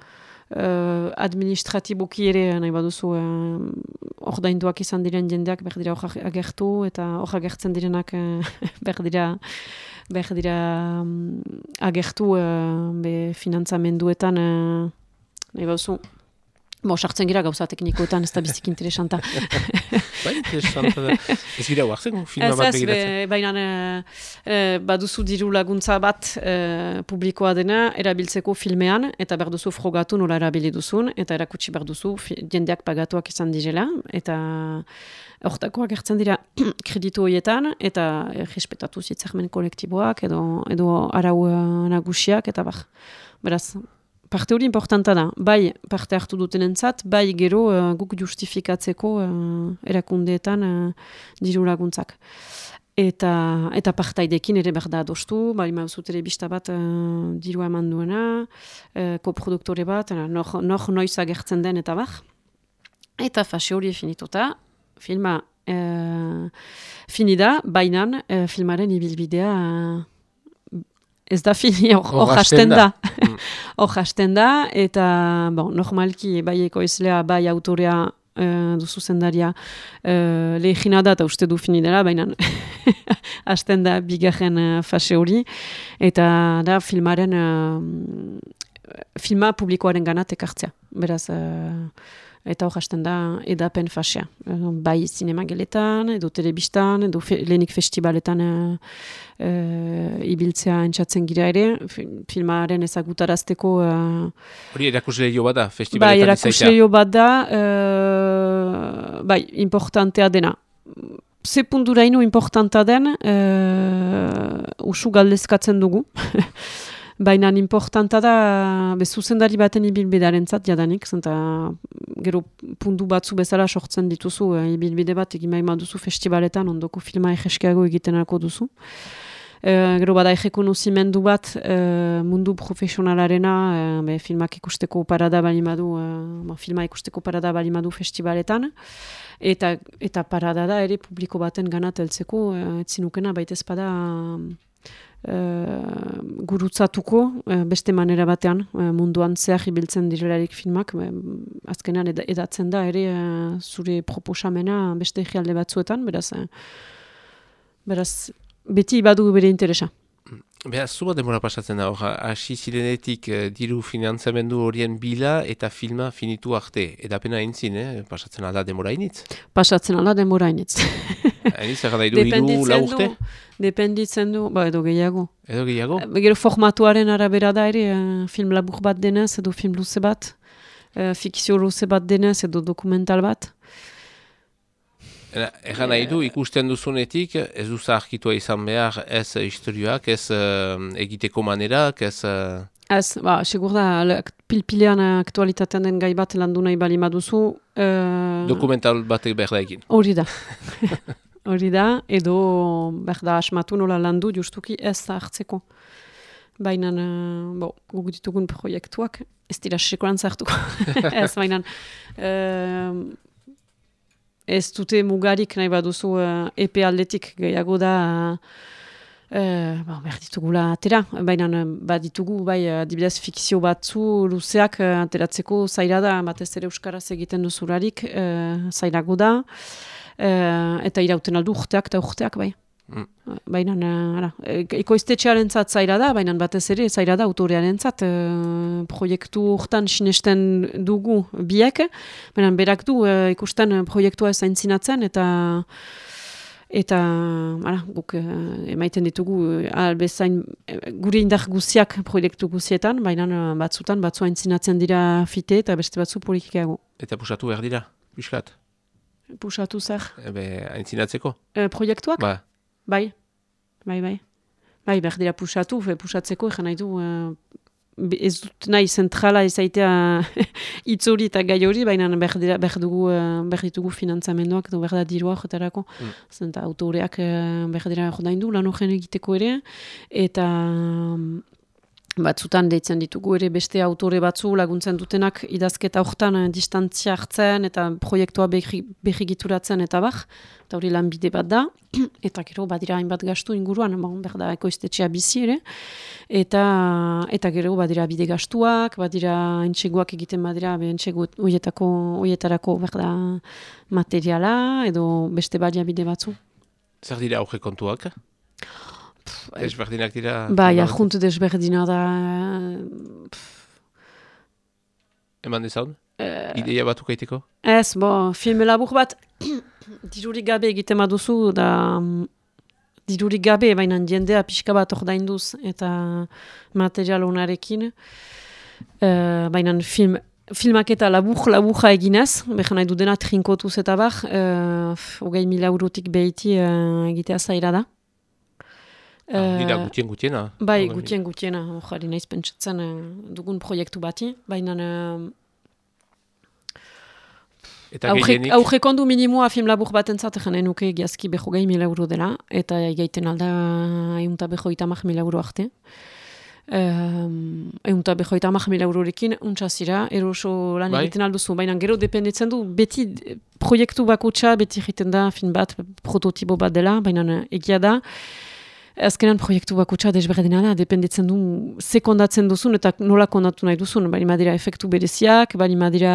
uh, administratiboki ere, nahi baduzu, uh, izan diren jendeak behar dira hor agertu, eta hor agertzen direnak uh, behar dira behar dira mm, agertu uh, be finantzamenduetan uh, nahi baduzu, Bo, sartzen gira gauza teknikoetan, ez da bizik interesanta. Bai, interesanta da. Ez gira huartzen filma Ez bat ez, begiratzen. baina eh, baduzu diru laguntza bat eh, publikoa dena erabiltzeko filmean, eta behar duzu frogatu nola erabili duzun, eta erakutsi behar duzu fi- jendeak pagatuak izan direla, eta hortako agertzen dira kreditu horietan, eta respetatu zitzarmen kolektiboak, edo, edo arau nagusiak, eta bar. Beraz, parte hori importanta da, bai parte hartu dutenentzat, bai gero eh, guk justifikatzeko eh, erakundeetan eh, diru laguntzak. eta eta partaidekin ere behar da adostu, bali mauzu telebista bat uh, dirua eman duena, uh, koproduktore bat, uh, nor, nor noiz agertzen den eta bar. Eta fase hori finituta, filma uh, finida, bainan uh, filmaren ibilbidea uh, ez da fini, hor- hasten da. Mm. Hor hasten da, eta bon, normalki bai ekoizlea, bai autorea uh, duzu zendaria uh, lehina da eta uste du fini dela, baina hasten da bigarren uh, fase hori, eta da filmaren uh, filma publikoaren ganat ekartzea. Beraz, uh, eta hor hasten da edapen fasea. Bai zinema geletan, edo telebistan, edo fe, lehenik festivaletan uh, uh, ibiltzea entzatzen gira ere, fi- filmaren ezagutarazteko uh, Hori erakusle jo bat da, Bai, festivaletan erakusleio bat da, uh, bai, importantea dena. Ze punturaino importanta den, uh, usu galdezkatzen dugu. Baina importanta da, be zuzendari baten ibilbidaren zat, jadanik, zenta gero puntu batzu bezala sortzen dituzu, eh, ibilbide bat egin behar duzu festivaletan, ondoko filma egeskiago egiten alko duzu. Uh, gero bada egekonozimendu bat eh, mundu profesionalarena uh, be, filmak ikusteko parada bali madu, uh, filma ikusteko parada bali madu festivaletan eta, eta parada da ere publiko baten ganat heltzeko uh, etzinukena baitez bada uh, gurutzatuko uh, beste manera batean uh, munduan zehar ibiltzen direlarik filmak azkenean eda, edatzen da ere zure proposamena beste egialde batzuetan beraz beraz beti badu bere interesa. Beha, zu bat demora pasatzen da, hor, hasi zirenetik eh, diru finantzamendu horien bila eta filma finitu arte. Edapena entzin, eh? pasatzen alda demora initz. Pasatzen ala denbora initz. Hainitz, erra da idu, idu, lau urte, dependitzen du, ba edo gehiago. edo gehiago. Eh, Gero formatuaren arabera da ere, eh, film labur bat denez edo film luze bat, eh, fikzio luze bat denez edo dokumental bat. Erra nahi du, ikusten duzunetik, ez duza arkitua izan behar, ez eh, historioak, ez eh, egiteko manerak, ez... eh, Ez, ba, segur da, pilpilean aktualitatean den gai bat landu nahi bali maduzu. eh, dokumental batek behar da egin. Hori da. Hori da, edo behar da asmatu nola landu justuki ez hartzeko. Baina, uh, bo, guk ditugun proiektuak, ez dira sekoran zartuko. ez, baina, eh, ez dute mugarik nahi baduzu uh, epe aldetik gehiago da Uh, ba, behar ditugula atera, baina baditugu bai adibidez fikzio batzu luzeak uh, ateratzeko zaila da, batez ere euskaraz egiten duzularik uh, zailago da, uh, eta irauten aldu urteak eta urteak bai. Mm. Baina, ara, e- ekoiztetxearen zat zaila da, baina batez ere zaila da autorearen zat, uh, proiektu urtan sinesten dugu biek, baina berak du uh, ikusten proiektua ez aintzinatzen, eta Eta, ara, guk eh, emaiten ditugu, eh, albezain, gure indar guziak proiektu guzietan, baina batzutan, batzu aintzinatzen dira fite eta beste batzu politikeago. Eta pusatu behar dira, piskat, Pusatu zer, ebe, aintzinatzeko. eh, proiektuak? Ba, Bai, bai, bai. Bai, behar dira pusatu, fe, pusatzeko, egin nahi du, eh, be- ez dut nahi zentrala ezaitea hitz hori eta gai hori, baina behar, dira, behar, dugu, eh, behar ditugu finantzamenduak, edo behar da dirua jotarako, Mm. zenta autoreak eh, behar dira jodaindu, lan horren egiteko ere, eta mm, batzutan deitzen ditugu ere beste autore batzu laguntzen dutenak idazketa hortan eh, distantzia hartzen eta proiektua berri, berrigituratzen eta bar, eta hori lanbide bat da, eta gero badira hainbat gastu inguruan, bon, behar da ekoiztetxea bizi ere, eta, eta gero badira bide gastuak, badira entxeguak egiten badira, entxegu hoietako, hoietarako behar da materiala, edo beste baliabide batzu. zer dira auge kontuak? Ezberdinak dira... Bai, ahunt desberdina da, Eman dezaun? Eh, Ideia batuk aiteko? Ez, bo, film labur bat, dirurik gabe egiten baduzu, da mm, dirurik gabe, baina jendea pixka bat ordainduz eta material onarekin. Uh, baina film, filmak eta labur, laburra eginez, behar nahi du dena trinkotuz eta bar, uh, hogei mila eurotik behiti uh, egitea zaira da. Ah, dira Eh, gutien gutiena. Bai, Hogei gutien gutiena, hori naiz pentsatzen eh, dugun proiektu bati, baina eh, Eta gehienik, Aurrekondu minimoa film labur bat entzat egin nuke egiazki beho gehi mila euro dela, eta egaiten alda eunta beho itamak mila euro arte. Um, eunta beho itamak mila eurorekin, untxazira, eroso lan Bai. egiten alduzu, baina gero dependitzen du, beti proiektu bakutsa, beti egiten da film bat, prototipo bat dela, baina eh, egia da, Azkenan proiektu bakutsa desberdina da, dependitzen du ze kondatzen duzun eta nola kondatu nahi duzun. Bali madira efektu bereziak, bali madira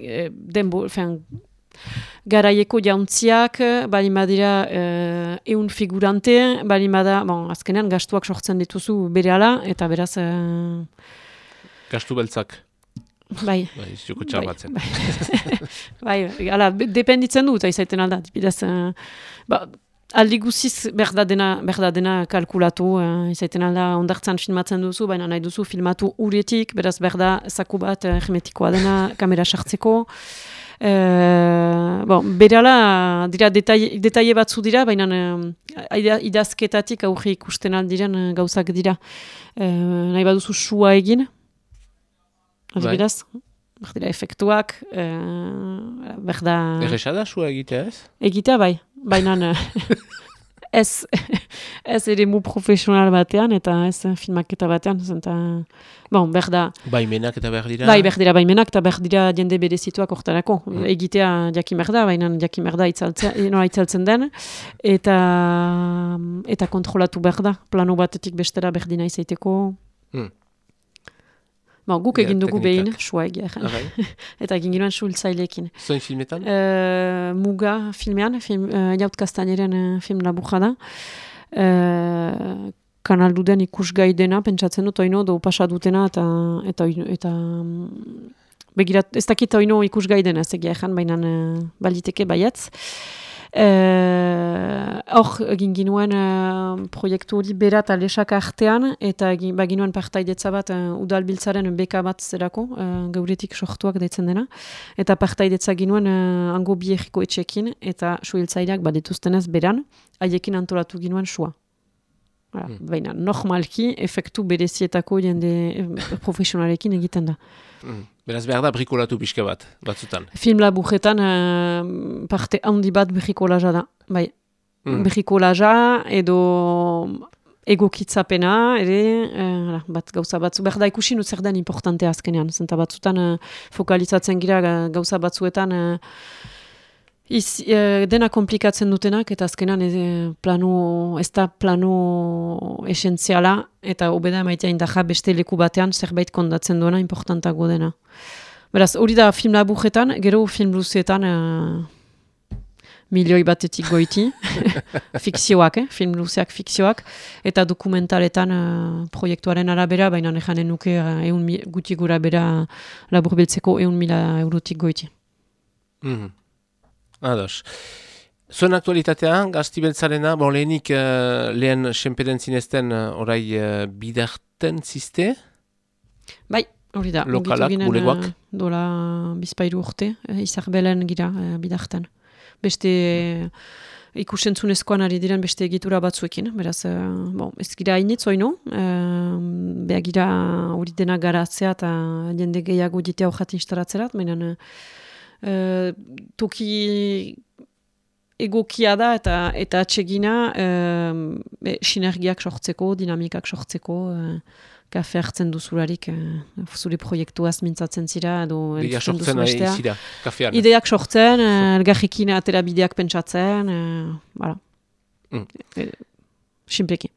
e, denbo, fen, garaieko jauntziak, bali madira eh, eun figurante, bali mada, bon, azkenean gastuak sortzen dituzu bere eta beraz, eh, gastu beltzak. bai, Bai, joko txar Bai, batzen. bai, ala, dependitzen du, eta izaiten alda, bidez, eh, ba, aldi guziz berda dena, berda dena kalkulatu, uh, izaiten alda ondartzan filmatzen duzu, baina nahi duzu filmatu uretik, beraz berda zaku bat uh, hermetikoa dena kamera sartzeko. Uh, bon, berala, dira detaile, detaile batzu dira, baina ida- idazketatik aurre ikusten aldiren uh, gauzak dira. Uh, nahi baduzu sua egin, adibidez, berdira efektuak, uh, berda... Erresa da sua egitea ez? Egitea bai, baina eh, ez, ez ere mu profesional batean eta ez eh, filmaketa batean, zenta, bon, berda, Baimenak eta behar dira. bai, berdira baimenak eta berdira jende berezituak hortarako. Egitea jakin berda, baina jakin berda itzaltzen, nola itzaltzen den, eta, eta kontrolatu berda, plano batetik bestera berdina izaiteko. Hmm. Bon, guk egin dugu behin, sua egia, eta egin ginoen suhiltzaileekin. Zoin filmetan? Uh, muga filmean, film, uh, jaut kastaineren uh, film laburra da. Uh, kanal duden ikusgai dena, pentsatzen dut oino, do pasa dutena, eta, eta, eta mm, begirat, ez dakit oino ikusgai dena, ez egia ezan, baina uh, baliteke baietz. Eh, Hor, egin ginuen uh, proiektu hori berat alesak artean, eta egin, ba, ginuen partaidetza bat uh, udalbiltzaren beka bat zerako, uh, geuretik sortuak deitzen dena, eta partaidetza ginuen uh, ango biherriko etxekin, eta suhiltzaileak badituztenez beran, haiekin antolatu ginuen sua. Hala, Hmm. Baina, normalki, efektu berezietako jende eh, profesionalekin egiten da. Mm. Beraz behar da brikolatu pixka bat, batzutan. Film laburretan eh, parte handi bat berrikolaja da. Bai, Mm. berrikolaja edo egokitzapena, ere, hala, bat gauza batzu, behar da ikusi zer den importantea azkenean, zenta batzutan eh, fokalizatzen gira ga- gauza batzuetan eh, iz, eh, dena komplikatzen dutenak, eta azkenean eh, plano, ez da plano esentziala, eta hobeda emaitea indaja beste leku batean zerbait kondatzen duena importantago dena. Beraz, hori da film laburretan, gero film luzeetan eh, milioi batetik goiti, fikzioak, eh? film luzeak fikzioak, eta dokumentaletan eh, proiektuaren arabera, baina nejanen nuke eun mi, guti gura bera labur beltzeko eun mila eurotik goiti. Mm. Ados. Zuen aktualitatea, gazti beltzarena, bon, lehenik eh, lehen senperen zinezten uh, orai uh, bidarten ziste, Bai, hori da. Lokalak, ginen, bulegoak? eh, dola bizpairu urte, uh, izarbelen gira uh, bidarten. Beste uh, ikusentzunezkoan ari diren beste egitura batzuekin, beraz, uh, bon, ez gira hainitz oino, uh, beha gira hori dena garatzea eta jende gehiago ditea hojat instalatzerat, baina uh, uh, toki egokia da eta eta atsegina um, e, sinergiak sortzeko, dinamikak sortzeko, uh, kafe hartzen duzularik uh, zure proiektuaz mintzatzen zira edo Ideia sortzen bestea. zira, kafean. Ideak sortzen, elgarrekin atera bideak pentsatzen, uh, voilà. Mm. E, Simpleki.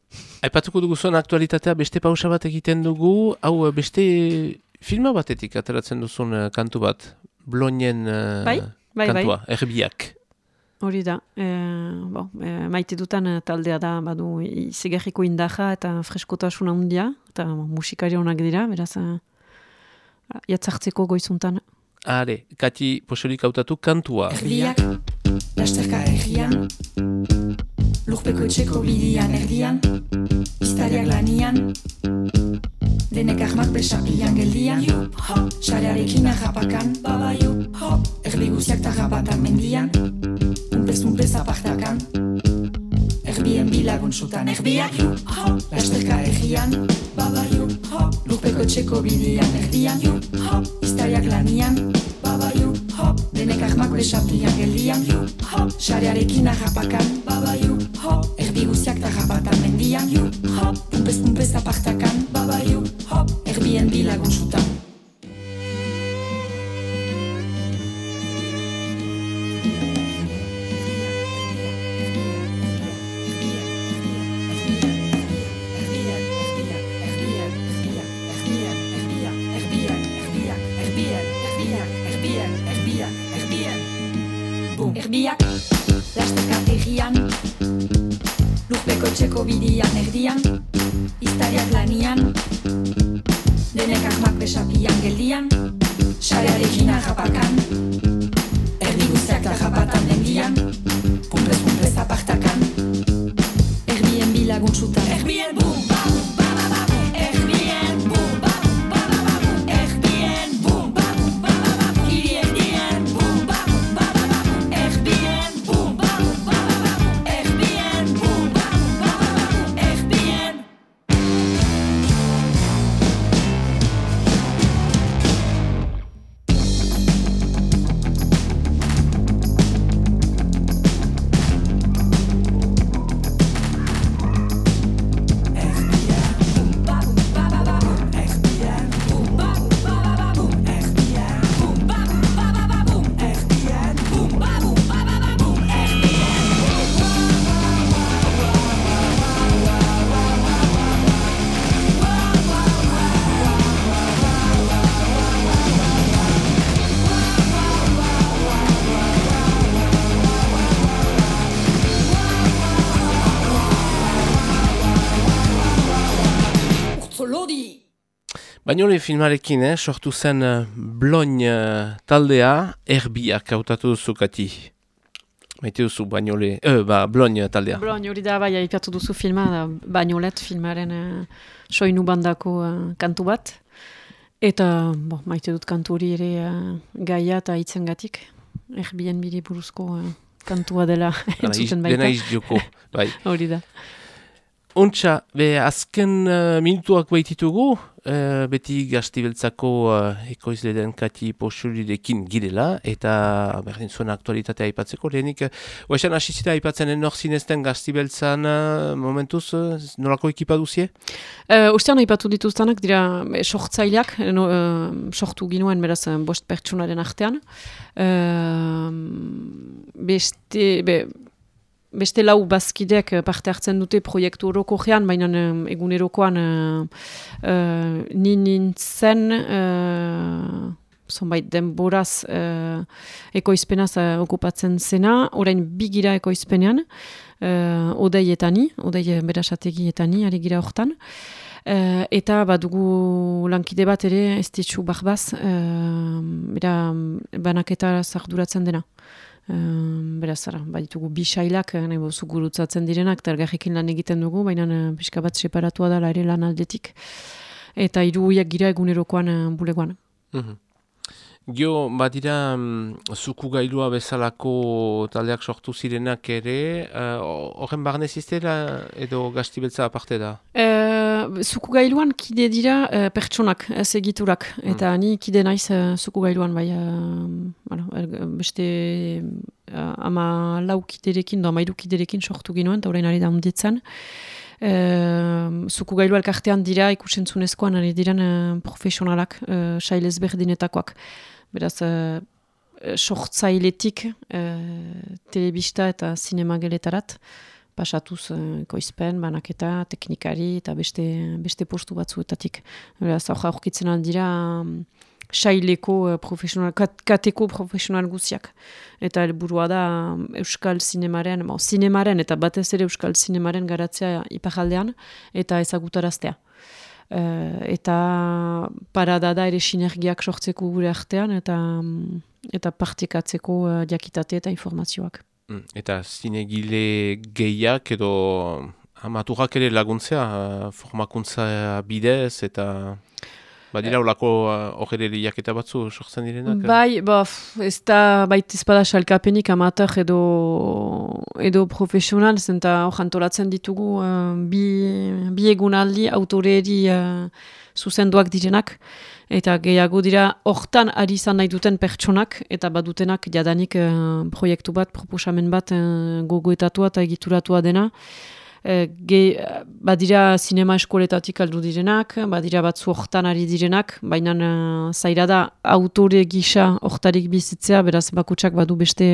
Aipatuko dugu zuen aktualitatea beste pausa bat egiten dugu, hau eh, beste filma batetik ateratzen duzun eh, kantu bat, Bloinen eh, Bai, bai, bai. kantua, erbiak. Hori da, e, bo, e, maite dutan taldea da, badu izegarriko indaja eta freskotasuna handia, eta musikari onak dira, beraz, jatzartzeko goizuntan. Are, Kati posorik hautatu kantua. Erdiak, lasterka erdian Lurpeko etxeko bidian erdian Iztariak lanian Denek ahmak besapian geldian Xarearekin arrapakan Erdi guziak tarrapatan mendian Unpez unpez apartakan Erbien bilagun sutan erdiak Lasterka erdian Lurpeko etxeko bidian erdian Iztariak lanian ahmak besapian geldian You, hop, sarearekin arrapakan Baba, you, hop, erdi guziak tarrapatan mendian. You, hop, pumpez pumpez apartakan Baba, you, hop, erbien bilagun sutan Erbiak, lasterka egian Lurpeko txeko bidian erdian Iztariak lanian Denek ahmak besapian geldian Sarearekin arrapakan Erdi guztiak tarrapatan mendian Pumpez pumpez apartakan Bainole filmarekin, eh, sortu zen uh, Bloin eh, taldea, erbiak hautatu duzu kati. Maite duzu Bainole, eh, ba, Bloin taldea. Bloin hori da, bai, aipatu duzu filma, da, Bagnolet filmaren uh, soinu bandako eh, kantu bat. Eta, bo, maite dut kantu hori ere uh, gaia eta hitzengatik. Erbien bide buruzko uh, kantua dela entzuten baita. Dena izdioko, bai. Hori da. Ontsa, be, azken uh, minutuak baititugu, uh, beti gaztibeltzako uh, ekoizle den kati posurirekin girela, eta berdin zuen aktualitatea aipatzeko, lehenik, uh, oesan hasi zita aipatzen enor zinezten gaztibeltzan uh, momentuz, uh, nolako ekipa duzie? Uh, Ustean aipatu dituztanak dira sortzaileak, no, eh, sortu ginuen beraz bost pertsonaren artean. Uh, beste, be, beste lau bazkideak eh, parte hartzen dute proiektu orokojean, baina um, egunerokoan uh, uh, ni nintzen uh, zonbait denboraz uh, ekoizpenaz uh, okupatzen zena, orain bi gira ekoizpenean, uh, odei eta ni, odei eh, berasategi eta ni, ari gira hortan. Uh, eta badugu lankide bat ere, ez ditxu barbaz, uh, banaketa zarduratzen dena. Um, beraz, ara, baditugu bi sailak, eh, nahi bozu gurutzatzen direnak, eta elgarrekin lan egiten dugu, baina uh, pixka bat separatua dela ere lan aldetik. Eta hiru gira egunerokoan uh, bulegoan. Mhm. Gio, badira, mm, zuku gailua bezalako taldeak sortu zirenak ere, uh, horren barnez iztela edo gaztibeltza aparte da? Uh, zuku gailuan kide dira eh, pertsonak, ez egiturak. Eta ni kide naiz uh, zuku gailuan, bai, uh, bueno, er- beste uh, ama lau kiderekin, do amairu kiderekin sortu ginoen, eta orain ari da hunditzen. Uh, zuku gailu elkartean dira ikusentzunezkoan ari diren uh, profesionalak, uh, sail ezberdinetakoak. Beraz, uh, sortzailetik uh, telebista eta sinema geletarat, pasatuz uh, ekoizpen, banaketa, teknikari eta beste, beste postu batzuetatik. Beraz, hor aurkitzen aldira um, saileko uh, profesional, kat, kateko profesional guziak. Eta helburua da um, Euskal Zinemaren, bon, zinemaren eta batez ere Euskal Zinemaren garatzea iparaldean eta ezagutaraztea. Uh, eta parada da ere sinergiak sortzeko gure artean eta um, eta partikatzeko uh, jakitate eta informazioak. Mm, Eta zinegile gehiak edo amaturak ere laguntzea, eh, formakuntza bidez eta badira olako horre jaketa batzu sortzen direnak? eh? Bai, ba, f- ez da bait ezpada salkapenik amateur edo, edo profesional, zenta hor antolatzen ditugu uh, bi, bi egunaldi autoreri uh, zuzenduak direnak, Eta gehiago dira, hortan ari izan nahi duten pertsonak, eta badutenak jadanik eh, proiektu bat, proposamen bat eh, gogoetatua eta egituratua dena. Eh, ge, badira sinema eskoletatik aldu direnak, badira batzu hortan ari direnak, baina uh, zaira da autore gisa hortarik bizitzea, beraz bakutsak badu beste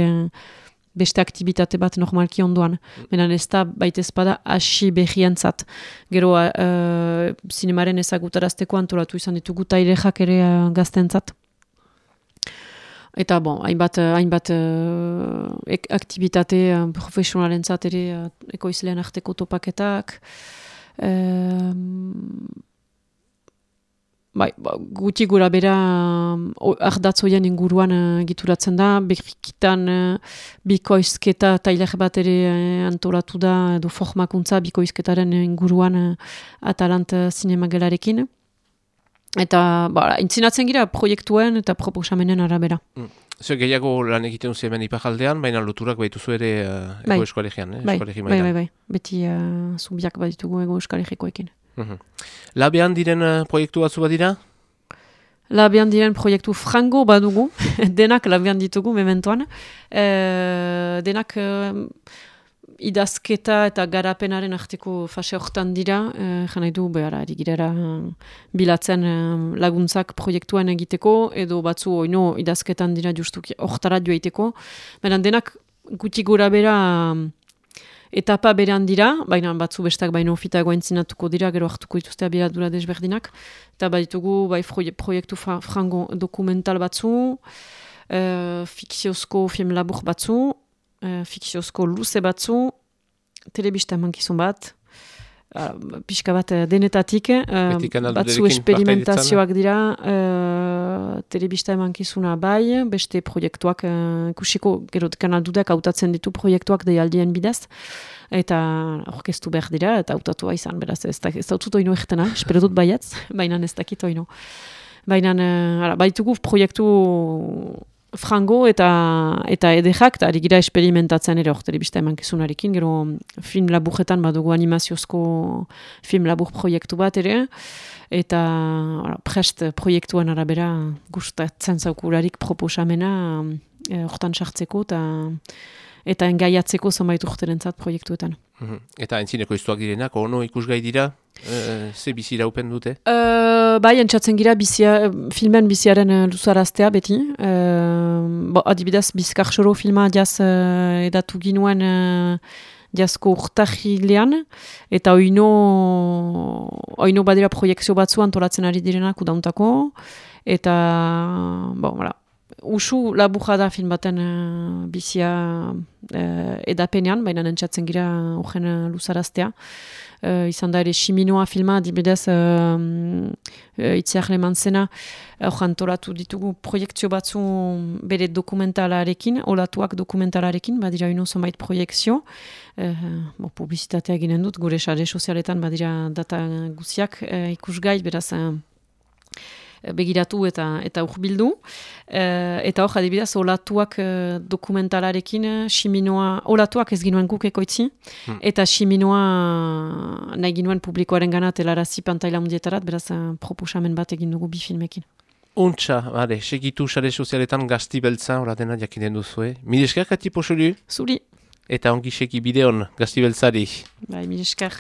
beste aktibitate bat normalki ondoan. Benan ez da baita ezpada hasi behientzat. Gero uh, zinemaren ezagutarazteko antolatu izan ditugu tairejak ere uh, gaztentzat. Eta bon, hainbat, eh, hainbat uh, ek, aktibitate uh, profesionalentzat ere uh, ekoizlean arteko topaketak. Um, bai, ba, guti gura bera uh, ardatzoien inguruan uh, gituratzen da, berrikitan uh, bikoizketa tailer bat ere uh, antolatu da, edo formakuntza bikoizketaren inguruan uh, atalant uh, zinemagelarekin. Eta, ba, intzinatzen gira proiektuen eta proposamenen arabera. Zer gehiago lan egiten duzu hemen ipajaldean, baina loturak baituzu ere uh, Bai. ego eskoalegian, eh? Bai, Eskolegi bai, mailan. bai, bai. Beti uh, zubiak baditugu ego eskalegikoekin. Mhm. Labean diren uh, proiektu batzu badira? Labian diren proiektu frango badugu, denak labian ditugu mementoan. E, denak e, idazketa eta garapenaren arteko fase hortan dira, e, jana du behar ari girera bilatzen e, laguntzak proiektuan egiteko, edo batzu oino idazketan dira justuki hortara joaiteko. Baina denak guti gora bera etapa berean dira, baina batzu bestak baino fitago entzinatuko dira, gero hartuko dituzte abiradura desberdinak. Eta baditugu bai proiektu fra, frango dokumental batzu, uh, fikziozko film labur batzu, uh, fikziozko luze batzu, telebista emankizun bat, uh, pixka bat eh, denetatik, uh, batzu esperimentazioak dira, uh, telebista emankizuna bai, beste proiektuak, uh, ikusiko gero kanaldudak hautatzen ditu proiektuak deialdien bidez, eta orkestu behar dira, eta hautatua izan, beraz, ez, da, ez dautut oino egitena, espero dut baiatz, baina ez dakit oino. Baina, uh, ara, baitugu proiektu frango eta eta edejak, eta gira esperimentatzen ere hor telebista emankizunarekin, gero film laburretan badugu animaziozko film labur proiektu bat ere, eta ara, prest proiektuan arabera gustatzen zaukurarik proposamena eh, hortan sartzeko eta eta engaiatzeko zenbait urterentzat proiektuetan. Mhm. Eta entzineko iztuak direnak, ono ikusgai dira, uh, ze bizi iraupen dute? Uh, bai, entzatzen gira bizia, filmen biziaren uh, luzaraztea beti. Uh, bo, adibidez, bizkarxoro filma jaz uh, edatu ginuen uh, jazko urtahilean, eta oino, oino badira proiektzio batzu antolatzen ari direnak udauntako, eta, bo, voilà. Usu laburra da film baten uh, bizia uh, edapenean, baina entzatzen gira horren uh, luzaraztea. Uh, izan da ere Shiminoa filma, adibidez, uh, uh, itziar leman zena, hor antolatu ditugu proiektzio batzu bere dokumentalarekin, olatuak dokumentalarekin, badira ino zonbait proiektzio, uh, bo, publizitatea ginen dut, gure sare sozialetan badira data guziak uh, ikusgai, beraz, uh, begiratu eta eta urbildu. Eh, eta hor, adibidez, olatuak eh, dokumentalarekin, eh, siminoa, olatuak ez ginuen guk ekoitzi, eta siminoa nahi ginuen publikoaren gana telarazi pantaila mundietarat, beraz, proposamen bat egin dugu bi filmekin. Untxa, bale, segitu sare sozialetan gazti beltza, ora dena jakinen duzu, eh? Mil esker, kati posulu, Zuri, eta ongi seki bideon gazti beltzari. bai, mil esker.